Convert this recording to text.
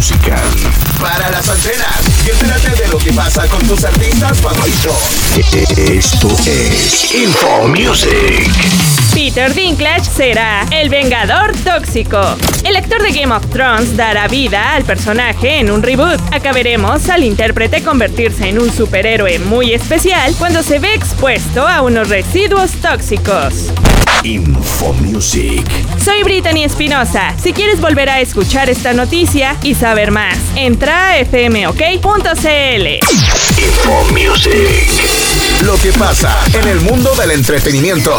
musical. Para las antenas y entérate de lo que pasa con tus artistas favoritos. Esto es Info Music. Peter Dinklage será el Vengador Tóxico. El actor de Game of Thrones dará vida al personaje en un reboot. Acá veremos al intérprete convertirse en un superhéroe muy especial cuando se ve expuesto a unos residuos tóxicos. Info Music. Soy Brittany Espinosa. Si quieres volver a escuchar esta noticia y saber más, entra a fmok.cl. Info Music. Lo que pasa en el mundo del entretenimiento.